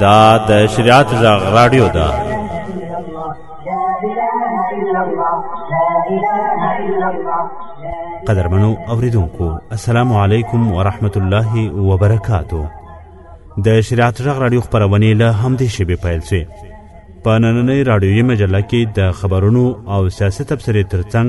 دا د شریعت غږ رادیو ده قدرمنو اوریدونکو السلام علیکم ورحمت الله وبرکاتو د شریعت غږ رادیو خبرونه له همدې شبي پیل شي په نننۍ رادیوي مجله کې د خبرونو او سیاست تبصرې ترڅنګ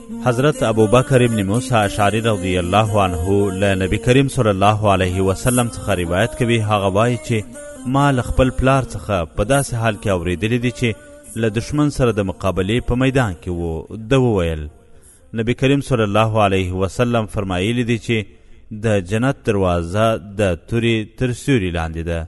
حضرت ابوبکر ابن موسی اشعری رضی الله عنه له نبی کریم صلی الله علیه وسلم څخه روایت کوي هغه وایي چې ما له خپل پلار څخه په داسې حال کې اوریدلی دی چې له دشمن سره د مقابلې په میدان کې وو ده وویل نبی کریم صلی الله علیه وسلم فرمایلی دی چې د جنت دروازه د تورې تر سیوري لاندې ده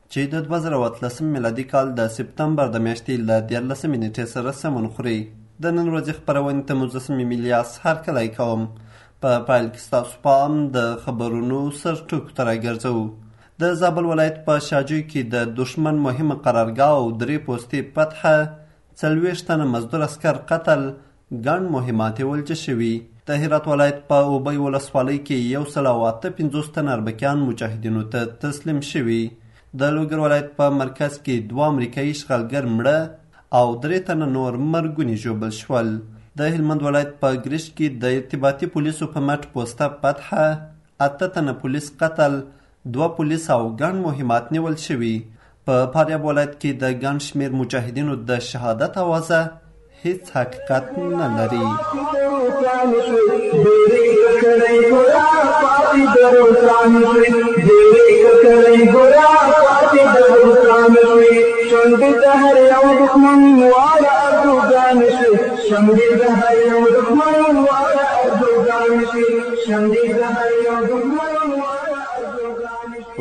چې د دوه زره او اتلسم میلادي کال د سپتمبر د میاشتې له دیارلسمې نېټې سره سمون خوري د نن ورځې خپرونې ته مجسم میلیاس هرکلی کوم په پیل کې ستاسو پام د خبرونو سر ټکو ته راګرځوو د زابل ولایت په شاجوی کې د دښمن مهمه قرارګاه او درې پوستې فتحه څلوېښت تنه مزدور اسکر قتل ګڼ مهمات ولچ شوي. د هرات ولایت په اوبۍ ولسوالۍ کې یو سل او اته پنځوس تنه اربکیان مجاهدینو ته تسلیم شوي. د لوګر ولایت په مرکز کې دوه امریکایي اشغالګر مړه او درې تنه نور مرګوني ژوبل شول. د هلمند ولایت په ګرشت کې د ارتباطي پولیسو په مټ پوسته فتحه، اته تنه پولیس قتل دوه پولیس او ګڼ مهمات نیول شوي. په فاریاب ولایت کې د ګڼ شمېر مجاهدینو د شهادت اوازه هیڅ حقیقت نه لري.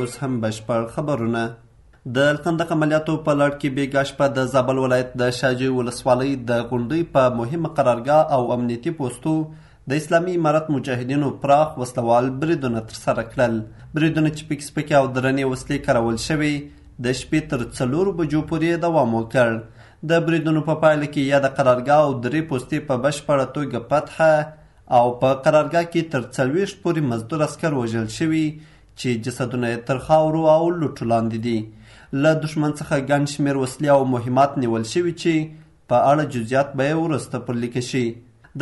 اوس هم بشپړ خبرونه د الکندق عملیاتو په لړ کې بیګا شپه د زابل ولایت د شاجوی ولسوالۍ د غونډۍ په مهمه قرارګاه او امنیتي پوستو د اسلامي امارت مجاهدینو پراخ وسلوال بریدونه ترسره کړل بریدونه چې پکې سپکې او درنې وسلې کارول شوې د شپې تر څلورو بجو پورې دوام وکړ د بریدونو په پایله کې یاده قرارګاه او درې پوستې په بشپړه توګه فتحه او په قرارګاه کې تر څلوېښت پورې مزدور عسکر وژل شوي چې جسدونه یې تر خاورو او لوټو لاندې دي له دښمن څخه ګڼ شمېر وسلې او مهمات نیول شوي چې په اړه جزئیات به یې وروسته پر لیکه شي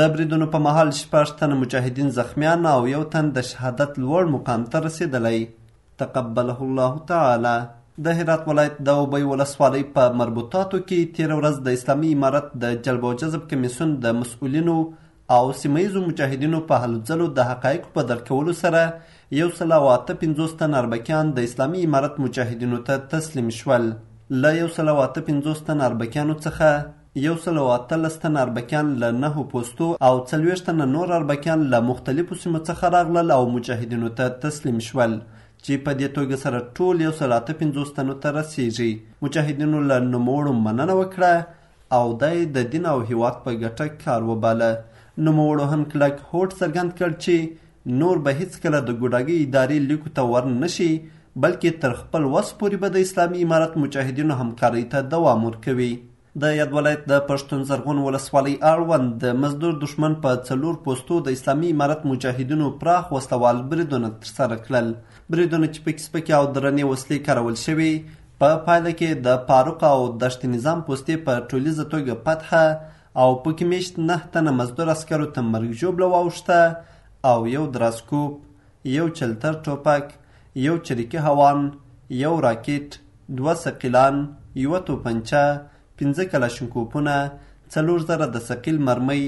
د بریدونو په مهال شپږ تنه مجاهدین زخمیان او یو تن د شهادت لوړ مقام ته رسېدلی تقبله الله تعالی د هرات ولایت د اوبۍ ولسوالۍ په مربوطاتو کې تېره ورځ د اسلامي امارت د جلب او جذب کمیسیون د مسؤلینو او سیمه ییزو مجاهدینو په هلو ځلو د حقایقو په درک کولو سره یو سل او اته پنځوس تن اربکیان د اسلامي امارت مجاهدینو ته تسلیم شول. له یو سل او اته پنځوس تن اربکیانو څخه یو سل او اتلس تن اربکیان له نهو پوستو او څلوېښت تنه نور اربکیان له مختلفو سیمو څخه راغلل او مجاهدینو ته تسلیم شول چې په دې توګه سره ټول یو سل اته پنځوس تنو ته رسیږي. مجاهدینو له نوموړو مننه وکړه او دی د دین او هیواد په ګټه کار وباله. نوموړو هم کلک هوډ څرګند کړ چې نور به هیڅکله د ګوډاګۍ ادارې لیکو ته ور نه شي بلکې تر خپل وس پورې به د اسلامي امارت مجاهدینو همکارۍ ته دوام ورکوي. د یاد ولایت د پښتون زرغون ولسوالۍ اړوند د مزدور دښمن په څلور پوستو د اسلامي امارت مجاهدینو پراخ وسلوال بریدونه ترسره کړل. بریدونه چې پکې سپکې او درنې وسلې کارول شوې، په پایله کې د پاروق او دشت نظام پوستې په ټولیزه توګه فتح او پکې میشت نه تنه مزدور عسکرو ته مرګ ژوبله واوښته او یو دراسکوپ، یو چلتر ټوپک، یو چریکي هوان، یو راکټ، دوه ثقیلان، یوه توپنچه، پنځه کلاشینکوپونه، څلور زره د ثقیل مرمۍ،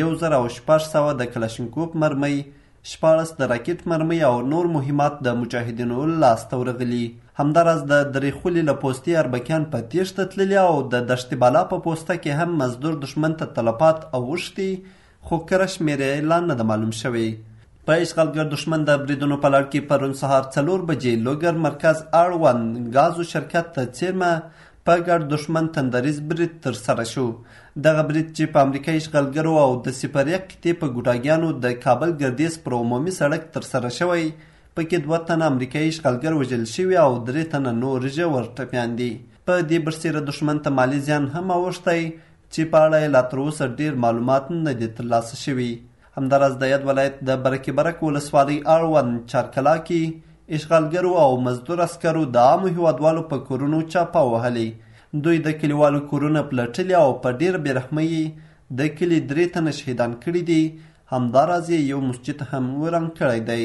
یو زر او شپږ سوه د کلاشینکوپ مرمۍ، شپاړس د راکټ مرمۍ او نور مهمات د مجاهدینو لاس ته ورغلي همداراز د درې خولي له پوستې اربکیان په تیښته تللي او د دشت بالا په پوسته کې هم مزدور دښمن ته تلفات اوښتي خو کره شمېر یې لا نه ده معلوم شوی په اشغالګر دښمن د بریدونو په لړ کې پرون سهار څلور بجې لوګر مرکز اړوند ګازو شرکت ته څېرمه په ګډ دښمن تندریز برید تر سره شو. دغه برید چې په امریکا اشغالګرو او د سیپریق قطعې په ګوډاګیانو د کابل ګردیز پر عمومي سړک تر سره شوی، په کې دوه تنه امریکایي اشغالګر وژل شوي او درې تنه نور ژور ټپیان دي. په دې برسېره دښمن ته مالي زیان هم اوښتی چې په اړه یې لا تر اوسه ډېر معلومات نه دي ترلاسه شوي. همداراز د یاد ولایت د برکي برک ولسوالۍ اړوند چارکلا کې اشغالګرو او مزدور عسکرو د عامو هیوادوالو په کورونو چاپه وهلې دوی د کلیوالو کورونه پلټلي او په ډېر بېرحمۍ یې د کلي درې تنه شهیدان کړي دي همداراز یې یو مسجد هم وران کړی دی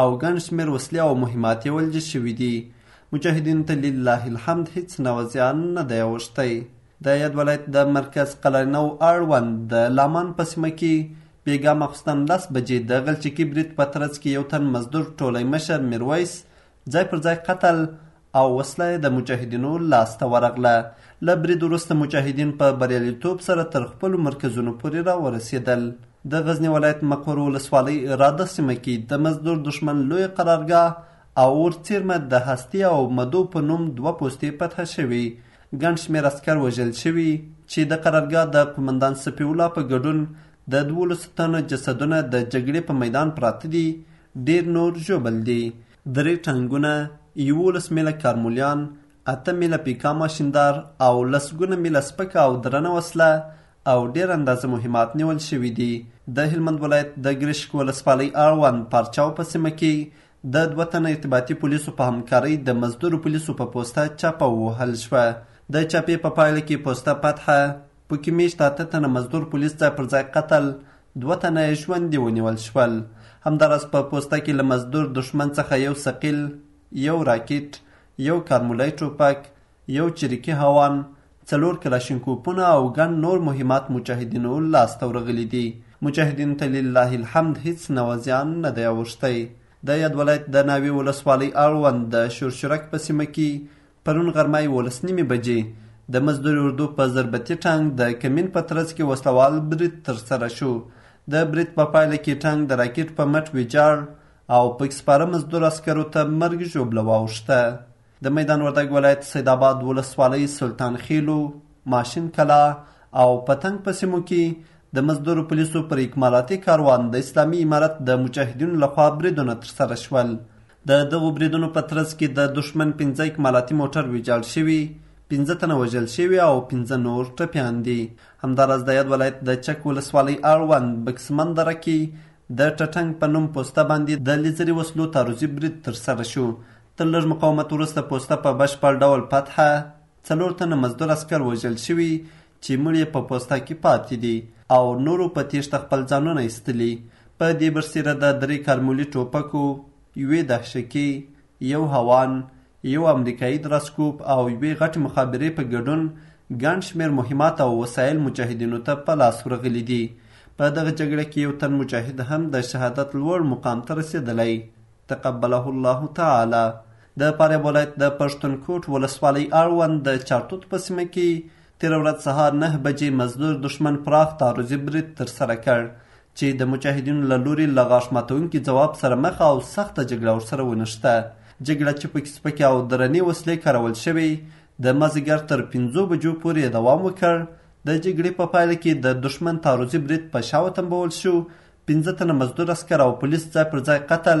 او ګڼ شمېر وسلې او مهمات یې ولجې شوي دي. مجاهدینو ته لله الحمد هیڅ نوع زیان نه دی اوښتی. د یاد ولایت د مرکز قلعه نو اړوند د لامان په سیمه کې بېګا ماخوستن لس بجې د غلچکي برید په ترڅ کې یو تن مزدور ټولی مشر میرویس ځای پر ځای قتل او وسله یې د مجاهدینو لاس ته ورغله. له برید وروسته مجاهدین په بریالیتوب سره تر خپلو مرکزونو پورې راورسېدل. د غزني ولایت مقر ولسوالۍ اراده سیمه کې د مزدور دښمن لویه قرارګاه او ورڅېرمه د هستې او مدو په نوم دوه پوستې فتح شوې. ګڼ شمېر عسکر وژل شوي چې د قرارګاه د قومندان سپي الله په ګډون د دوولسو تنو جسدونه د جګړې په میدان پراته دي، ډېر نور ژوبل دي. درې ټانګونه، یوولس میله کارمولیان، اته میله پیکا ماشیندار او لسګونه میله سپکه او درنه وسله او ډېر اندازه مهمات نیول شوي دي. د هلمند ولایت د ګرشک ولسوالۍ اړوند پارچاو په سیمه کې د دوه تنه ارتباطي پولیسو په همکارۍ د مزدورو پولیسو په پوسته چاپه ووهل شوه. د چاپې په پایله کې پوسته فتحه، په کې میشت اته تنه مزدور پولیس ځای پر ځای قتل، دوه تنه یې ژوندي ونیول شول. همداراز په پوسته کې له مزدور دښمن څخه یو ثقیل، یو راکټ، یو کارمولی ټوپک، یو چریکي هاوان، څلور کلاشینکوپونه او ګڼ نور مهمات مجاهدینو لاس ته ورغلي دي. مجاهدینو ته لله الحمد هیڅ نوع زیان نه دی اوښتی. د یاد ولایت د ناوې ولسوالۍ اړوند د شورشرک په سیمه کې پرون غرمه یولس نیمې بجې د مزدوري اردو په ضربتي ټانګ د کمین په ترڅ کې وسلوال برید ترسره شو. د برید په پایله کې ټانګ د راکټ په مټ ویجاړ او پکې سپاره مزدور عسکرو ته مرګ ژوبله واوښته. د میدان وردګ ولایت سید آباد ولسوالۍ سلطان خیلو، ماشین کلا او پتنګ په سیمو کې د مزدور پولیسو پر اکمالاتي کاروان د اسلامي امارت د مجاهدینو لخوا بریدونه ترسره شول د دغو بریدونو په ترڅ کې د دښمن پنځه اکمالاتي موټر ویجاړ شوي پنځه تنه وژل شوي او پنځه نور ټپیان دي همداراز د یاد ولایت د چک ولسوالۍ اړوند بکسمن دره کې د ټټنګ په نوم پوسته باندې د لیزري وسلو تعرضي برید ترسره شو تر لږ مقاومت وروسته پوسته په بشپړ ډول فتحه څلور تنه مزدور عسکر وژل شوي چې مړي یې په پوسته کې پاتې دي او نورو په تېښته خپل ځانونه ایستلي. په دې برسېره د درې کارمولي ټوپکو، یوې دهشکې، یو هوان، یو امریکایي دراسکوپ او یوې غټې مخابرې په ګډون ګڼ شمېر مهمات او وسایل مجاهدینو ته په لاس ورغلي دي. په دغه جګړه کې یو تن مجاهد هم د شهادت لوړ مقام ته رسېدلی، تقبله الله تعالی. د فاریاب ولایت د پښتون کوټ ولسوالۍ اړوند د چارتوت په سیمه کې تېره ورځ سهار نهه بجې مزدور دښمن پراخ تعرضي برید ترسره کړ چې د مجاهدینو له لوري له غاښ ماتونکي ځواب سره مخ او سخته جګړه ورسره ونښته. جګړه چې پکې سپکې او درنې وسلې کارول شوې، د مازیګر تر پنځو بجو پورې یې دوام وکړ. د جګړې په پایله کې د دښمن تعرضي برید په شا وتمبول شو، پنځه تنه مزدور عسکر او پولیس ځای پر ځای قتل،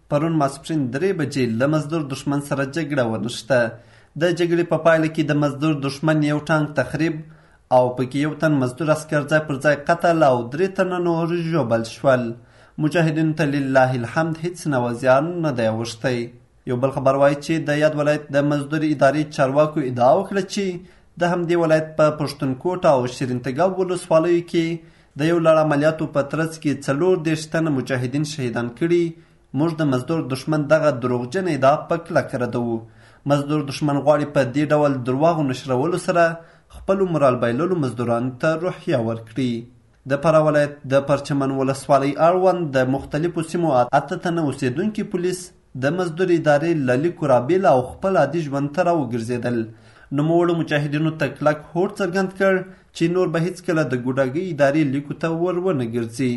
پرون ماسپښین درې بجې له مزدور دښمن سره جګړه ونښته. د جګړې په پایله کې د مزدور دښمن یو ټانک تخریب او پکې یو تن مزدور عسکر ځای پر ځای قتل او درې تنه نور ژوبل شول. مجاهدینو ته لله الحمد هیڅ نوع زیان نه دی اوښتی. یو بل خبر وایي چې د یاد ولایت د مزدور ادارې چارواکو ادعا وکړه چې د همدې ولایت په پښتونکوټ او شیرینتګاب ولسوالیو کې د یو لړ عملیاتو په ترڅ کې څلور دېرش تنه مجاهدین شهیدان کړي، موږ د مزدور دښمن دغه دروغجنه ادعا په کلکه ردوو. مزدور دښمن غواړي په دې ډول درواغو نشرولو سره خپلو مورال بایللو مزدورانو ته روحیه ورکړي. د فراه ولایت د پرچمن ولسوالۍ اړوند د مختلفو سیمو اته تنه اوسېدونکي پولیس د مزدور ادارې له لیکو رابېله او خپل عادي ژوند ته راوګرځېدل. نوموړو مجاهدینو ته کلک هوډ څرګند کړ چې نور به هېڅکله د ګوډاګۍ ادارې لیکو ته ور ونه ګرځي.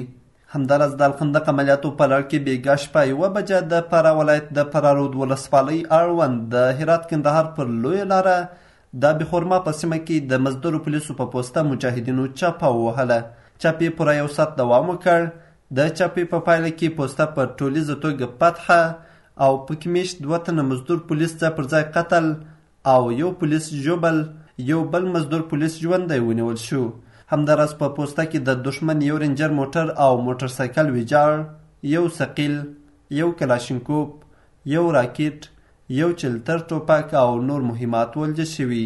همداراز د الخندق عملیاتو په لړ کې بېګا شپه یوه بجه د فراه ولایت د فراه رود ولسوالۍ اړوند د هرات کندهار پر لویه لاره دا بې خورما په سیمه کې د مزدورو پولیسو په پوسته مجاهدینو چاپه ووهله. چاپې پوره یو ساعت دوام وکړ. د چاپې په پایله کې پوسته په ټولیزه توګه فتحه او پکې میشت دوه تنه مزدور پولیس ځای پر ځای قتل او یو پولیس ژوبل، یو بل مزدور پولیس ژوندی ونیول شو. همداراز په پوسته کې د دښمن یو رینجر موټر او موټر سایکل ویجاړ، یو ثقیل، یو کلاشینکوف، یو راکټ، یو چلتر ټوپک او نور مهمات ولج شوي،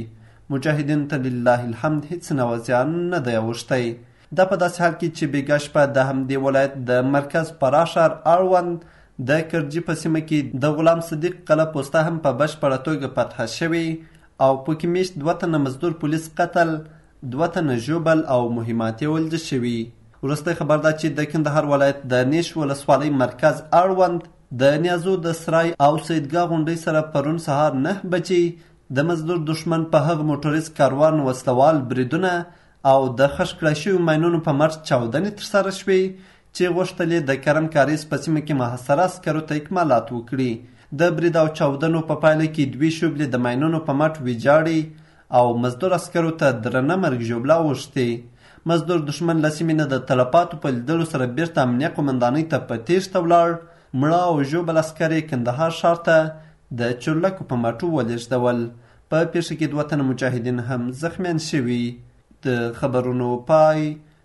مجاهدینو ته لله الحمد هیڅ نوع زیان نه دی اوښتی. دا په داسې حال کې چې بیګا شپه د همدې ولایت د مرکز فراه ښار اړوند د کرجي په سیمه کې د غلام صدیق قلعه پوسته هم په بشپړه توګه فتح شوې او پکې میشت دوه تنه مزدور پولیس قتل، دوه تنه ژوبل او مهمات یې ولج شوي. وروستی خبر دا چې د کندهار ولایت د نیش ولسوالۍ مرکز اړوند د نیازو د سرای او سیدګاه غونډۍ سره پرون سهار نهه بجې د مزدور دښمن په هغه موټریز کاروان وسله وال بریدونه او د خښ کړای شویو ماینونو په مټ چاودنې ترسره شوې چې غوښتل یې د کرم کاریز په سیمه کې محاصره عسکرو ته اکمالات وکړي. د برید او چاودنو په پایله کې دوې شوبلې د ماینونو په مټ ویجاړې او مزدور عسکرو ته درنه مرګ ژوبله اوښتې. مزدور دښمن له سیمې نه د تلفاتو په لیدلو سره بیرته امنیه قومندانۍ ته په تیښته ولاړ، مړه او ژوبل عسکر یې کندهار ښار ته د چورلکو په ماټو ولیږدول. په پیښه کې دوه تنه مجاهدین هم زخمیان شوي. د خبرونو پای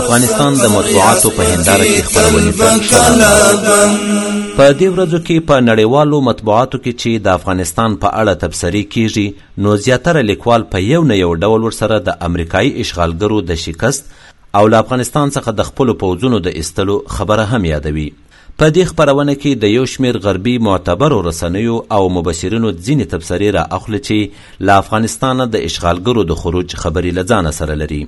افغانستان د مطبوعاتو په هنداره کې خپرونې ته ښه په دې ورځو کې په نړیوالو مطبوعاتو کې چې د افغانستان په اړه تبصرې کیږي نو زیاتره لیکوال په یو نه یو ډول ورسره د امریکایي اشغالګرو د شکست او له افغانستان څخه د خپلو پوځونو د ایستلو خبره هم یادوي په دې خپرونه کې د یو شمیر غربي معتبرو رسنیو او مبصرینو ځینې تبصرې را اخلي چې له افغانستانه د اشغالګرو د خروج خبرې له ځانه سره لري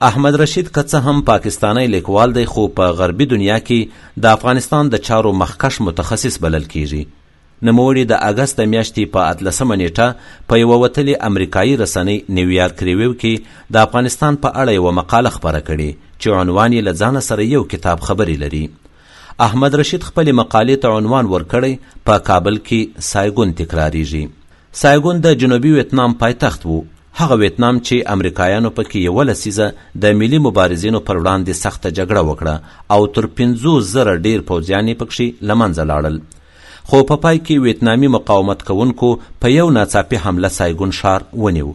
احمد رشید که څه هم پاکستانی لیکوال دی خو په غربي دنیا کې د افغانستان د چارو مخکښ متخصص بلل کیږي. نوموړي د اګست د میاشتې په اتلسمه نیټه په یوه وتلې امریکایي رسنۍ نیویارک ریویو کې د افغانستان په اړه یوه مقاله خپره کړې چې عنوان یې له ځانه سره یو کتاب خبرې لري. احمد رشید خپلې مقالې ته عنوان ورکړی په کابل کې سایګون تکراریږي. سایګون د جنوبي ویتنام پایتخت و، هغه ویتنام چې امریکایانو په کې یوه لسیزه د ملي مبارزینو پر وړاندې سخته جګړه وکړه او تر پنځو زره ډېر پوځیان یې پکښې له منځه لاړل. خو په پای کې ویتنامي مقاومت کوونکو په یو ناڅاپي حمله سایګون ښار ونیو.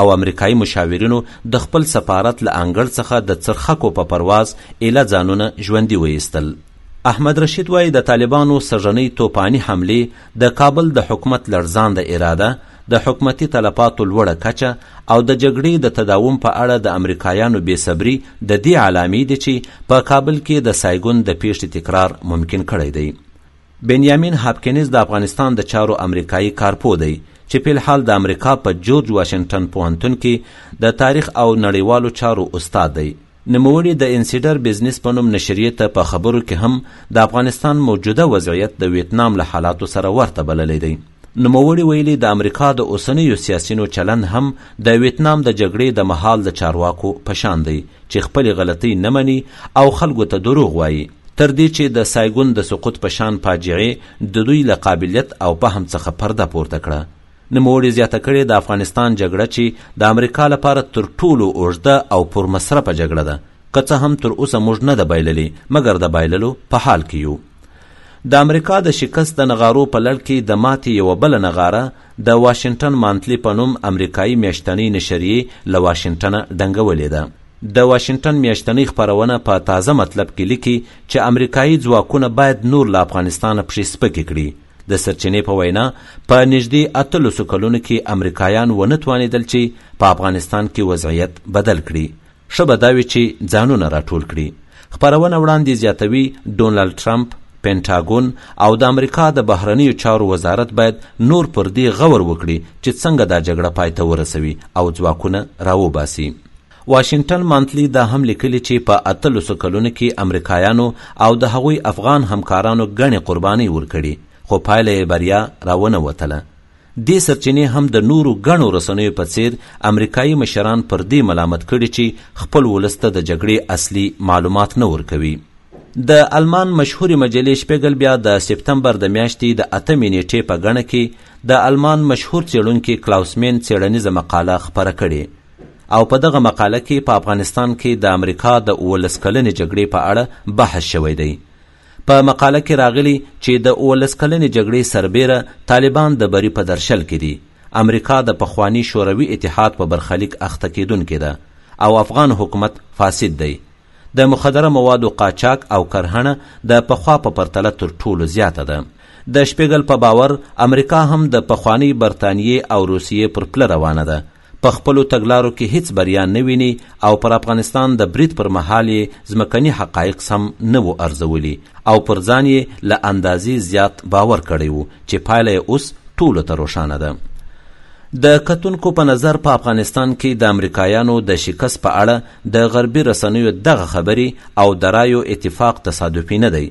او امریکايي مشاورینو د خپل سفارت له انګړ څخه د څرخکو په پرواز ایله ځانونه ژوندي وایستل. احمد رشید وایي د طالبانو سږنۍ توپاني حملې د کابل د حکومت لړزانده اراده، د حکومتي تلفاتو لوړه کچه او د جګړې د تداوم په اړه د امریکایانو بې صبري د دې علامې دي چې په کابل کې د سایګون د پېښې تکرار ممکن کړی دی. بنیامین هاپکینز د افغانستان د چارو امریکايي کارپوه دی چې فی الحال د امریکا په جورج واشنګټن پوهنتون کې د تاریخ او نړیوالو چارو استاد دی. نوموړي د انسیډر بزنس په نوم نشریې ته په خبرو کې هم د افغانستان موجوده وضعیت د ویتنام له حالاتو سره ورته بللی دی. نوموړي ویلي د امریکا د اوسنیو سیاسینو چلند هم د ویتنام د جګړې د مهال د چارواکو په شان دی چې خپلې غلطۍ نه مني او خلکو ته دروغ وایي تر دې چې د سایګون د سقوط په شان فاجعې د دوی له قابلیت او فهم څخه پرده پورته کړه نوموړي زیاته کړې د افغانستان جګړه چې د امریکا لپاره تر ټولو اوږده او پرمصرفه جګړه ده که څه هم تر اوسه موږ نه ده بایللې مګر د بایللو په حال کې یو د امریکا د شکست د نغارو په لړ کې د ماتې یوه بله نغاره د واشنګټن مانتلي په نوم امریکایي میاشتنۍ نشریې له واشنګټنه ډنګولې ده. د واشنګټن میاشتنۍ خپرونه په تازه مطلب کې لیکي چې امریکایي ځواکونه باید نور له افغانستانه پښې سپکې کړي. د سرچینې په وینا په نږدې اتلسو کلونو کې امریکایان ونه توانېدل چې په افغانستان کې وضعیت بدل کړي. ښه به دا وي چې ځانونه راټول کړي. خپرونه وړاندې زیاتوي، ډونالډ ټرمپ، پنټاګون او د امریکا د بهرنیو چارو وزارت باید نور پر دې غور وکړي چې څنګه دا جګړه پای ته ورسوي او ځواکونه راوباسي. واشنګټن مانتلي دا هم لیکلي چې په اتلسو کلونو کې امریکایانو او د هغوی افغان همکارانو ګڼې قربانۍ ورکړي، خو پایله یې بریا راونه وتله. دې سرچینې هم د نورو ګڼو رسنیو په څېر امریکايي مشران پر دې ملامت کړي چې خپل ولس ته د جګړې اصلي معلومات نه ورکوي. د آلمان مشهورې مجلې شپېګل بیا د سپتمبر د میاشتې د اتمې نېټې په ګڼه کې د آلمان مشهور څېړونکي کلاوس مین څېړنیزه مقاله خپره کړې او په دغه مقاله کې په افغانستان کې د امریکا د اوولس کلنې جګړې په اړه بحث شوی دی. په مقاله کې راغلي چې د اوولس کلنې جګړې سربېره طالبان د بري په درشل کې دي، امریکا د پخواني شوروي اتحاد په برخلیک اخته کېدونکې ده او افغان حکومت فاسد دی. د مخدره موادو قاچاق او کرهڼه د پخوا په پرتله تر ټولو زیاته ده. د شپېګل په باور امریکا هم د پخوانۍ برتانیې او روسیې پر پله روانه ده په خپلو تګلارو کې هیڅ بریا نه ویني او پر افغانستان د برید پر مهال یې ځمکني حقایق سم نه وو ارزولي او پر ځان یې له اندازې زیات باور کړی و چې پایله یې اوس ټولو ته روښانه ده. د کتونکو په نظر په افغانستان کې د امریکایانو د شکست په اړه د غربي رسنیو دغه خبرې او د رایو اتفاق تصادفي نه دی،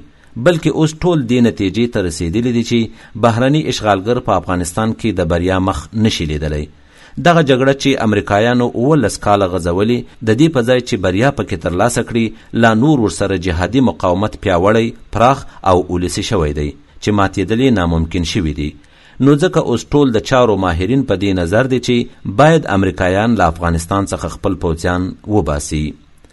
بلکې اوس ټول دې نتېجې ته رسېدلي دي چې بهرني اشغالګر په افغانستان کې د بریا مخ نه شي لېدلی. دغه جګړه چې امریکایانو اوولس کاله غځولې، د دې په ځای چې بریا په کې تر لاسه کړي، لا نور ورسره جهادي مقاومت پیاوړی، پراخ او ولسي شوی دی چې ماتېدل یې ناممکن شوي دي. نو ځکه اوس ټول د چارو ماهرین په دې نظر دي چې باید امریکایان له افغانستان څخه خپل پوځیان وباسي.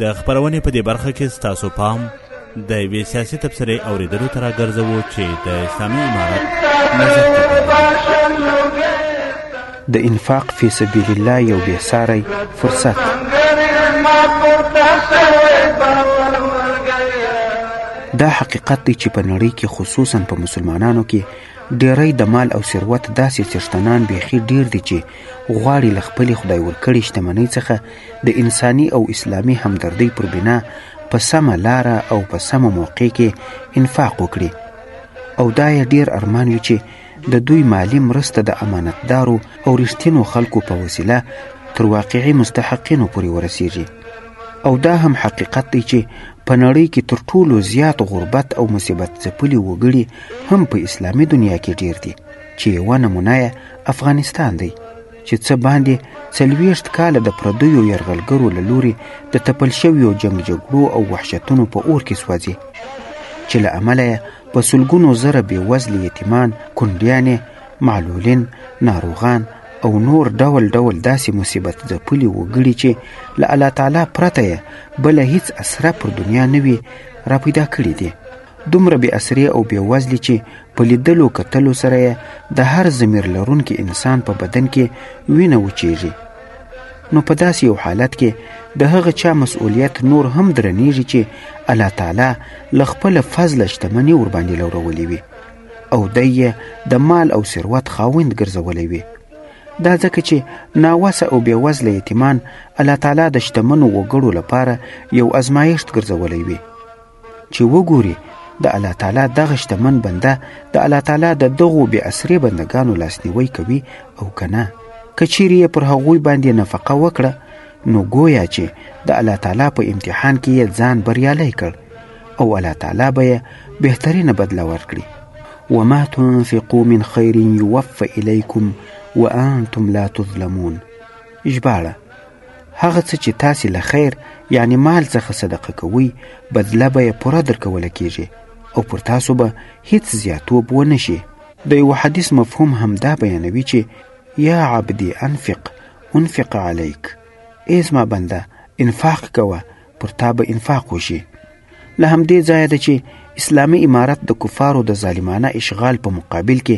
د خپرونې په دې برخه کې ستاسو پام د یوې سیاسي تبصرې اورېدلو ته راګرځوو چې د اسلامي امارت نظر د انفاق فی سبیل الله یو بې ساری فرصت دا حقیقت دی چې په نړۍ کې خصوصا په مسلمانانو کې ډیری د مال او ثروت داسې څښتنان بیخي ډیر دي چې غواړي له خپلې خدای ورکړې شتمنۍ څخه د انساني او اسلامي همدردۍ پر بنا په سمه لاره او په سمه موقع کې انفاق وکړي او دا یې ډیر ارمان وي چې د دوی مالی مرسته د امانتدارو او رښتینو خلکو په وسیله تر واقعي مستحقینو پورې ورسیږي او دا هم حقیقت دی چې په نړۍ کې تر ټولو زیات غربت او مصیبت ځپلي وګړي هم په اسلامي دنیا کې ډیر دي چې یوه نمونه یې افغانستان دی چې څه باندې څلوېښت کاله د پردیو یرغلګرو له لوري د تپل شویو جنګ جګړو او وحشتونو په اور کې سوځي چې له امله یې په سلګونو زره بېوزلې یتیمان کونډیانې معلولین ناروغان او نور ډول ډول داسې مصیبت ځپلي وګړي چې له الله تعالی پرته یې بله هیڅ اسره پر دنیا نه وي راپیدا کړي دي دومره بې اسرې او بې وزلې چې په لیدلو کتلو سره یې د هر ضمیر لرونکي انسان په بدن کې وینه وچیږي نو په داسې یو حالت کې د هغه چا مسؤلیت نور هم درنیږي چې الله تعالی له خپل فضل شتمني ورباندې لورولې وي او دی یې د مال او ثروت خاوند ګرځولی وي دا ځکه چې ناوسه او بېوزله یتیمان الله تعالی د شتمنو وګړو لپاره یو ازمایښت ګرځولی وي چې وګوري د الله تعالی دغه شتمن بنده د الله تعالی د دغو بې اسرې بندګانو لاسنیوی کوي او که نه که چیرې یې پر هغوی باندې نفقه وکړه نو ګویا چې د الله تعالی په امتحان کې یې ځان بریالی کړ او الله تعالی به یې بهترینه بدله ورکړي وما تنفقوا من خیر یوفى الیکم وانتم لا تظلمون ژباړه هغه څه چې تاسې له خیر یعنی مال څخه صدقه کوئ بدله به یې پوره درکوله کیږي او پر تاسو به هیڅ زیاتوب ونه شي د یو حدیث مفهوم هم دا بیانوي چې یا عبدی انفق انفق علیک ای زما بنده انفاق کوه پر تا به انفاق وشي له همدې ځایه ده چې اسلامي امارت د کفارو د ظالمانه اشغال په مقابل کې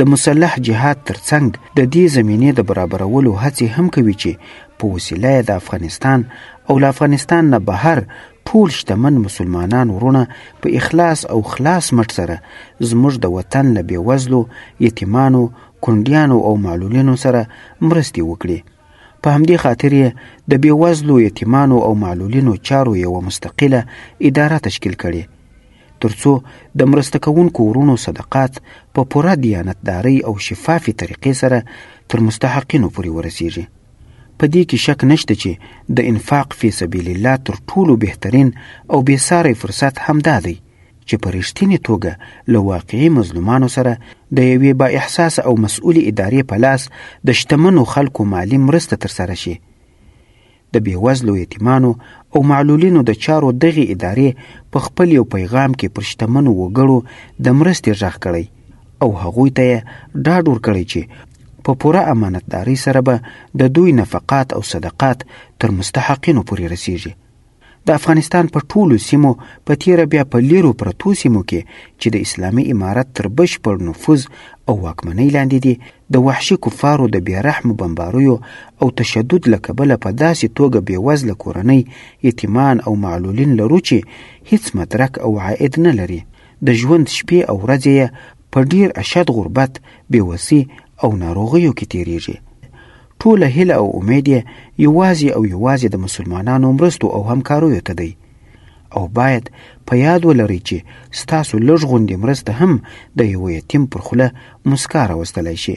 د مسلح جهاد ترڅنګ د دې زمینې د برابرولو هڅې هم کوي چې په وسیله یې د افغانستان او له افغانستان نه بهر ټول شتمن مسلمانان ورونه په اخلاص او خلاص مټ سره زموږ د وطن له بېوزلو یتیمانو کونډیانو او معلولینو سره مرستې وکړي په همدې خاطر یې د بېوزلو یتیمانو او معلولینو چارو یوه مستقله اداره تشکیل کړې ترڅو د مرسته کوونکو ورونو صدقات په پوره دیانتدارۍ او شفافې طریقې سره تر مستحقینو پورې ورسیږي په دې کې شک نشته چې د انفاق فی سبیل الله تر ټولو بهترین او بې ساری فرصت همدا دی چې په رښتینې توګه له واقعي مظلومانو سره د یوې با احساس او مسؤلې ادارې په لاس د شتمنو خلکو مالی مرسته ترسره شي د بیوزلو یتیمانو او معلولینو د چارو دغې ادارې په خپل یو پیغام کې پر شتمنو وګړو د مرستې غږ کړی او هغوی ته یې ډاډ ورکړی چې په پوره امانتدارۍ سره به د دوی نفقات او صدقات تر مستحقینو پورې رسیږي د افغانستان په ټولو سیمو په تیره بیا په لیرو پرتو سیمو کې چې د اسلامي امارت تر بشپړ نفوذ او واکمنۍ لاندې دي د وحشي کفارو د بیرحمو بمباریو او تشدد له کبله په داسې توګه بېوزله کورنۍ یتیمان او معلولین لرو چې هیڅ مدرک او عاید نه لري د ژوند شپې او ورځې یې په ډیر اشد غربت بیوسی او ناروغیو کې تیریږي ټوله هیله او امید یې یوازې او یوازې د مسلمانانو مرستو او همکاریو ته دی او باید په یاد ولرئ چې ستاسو لږ غوندې مرسته هم د یوه یتیم پر خوله مسکا راوستلی شي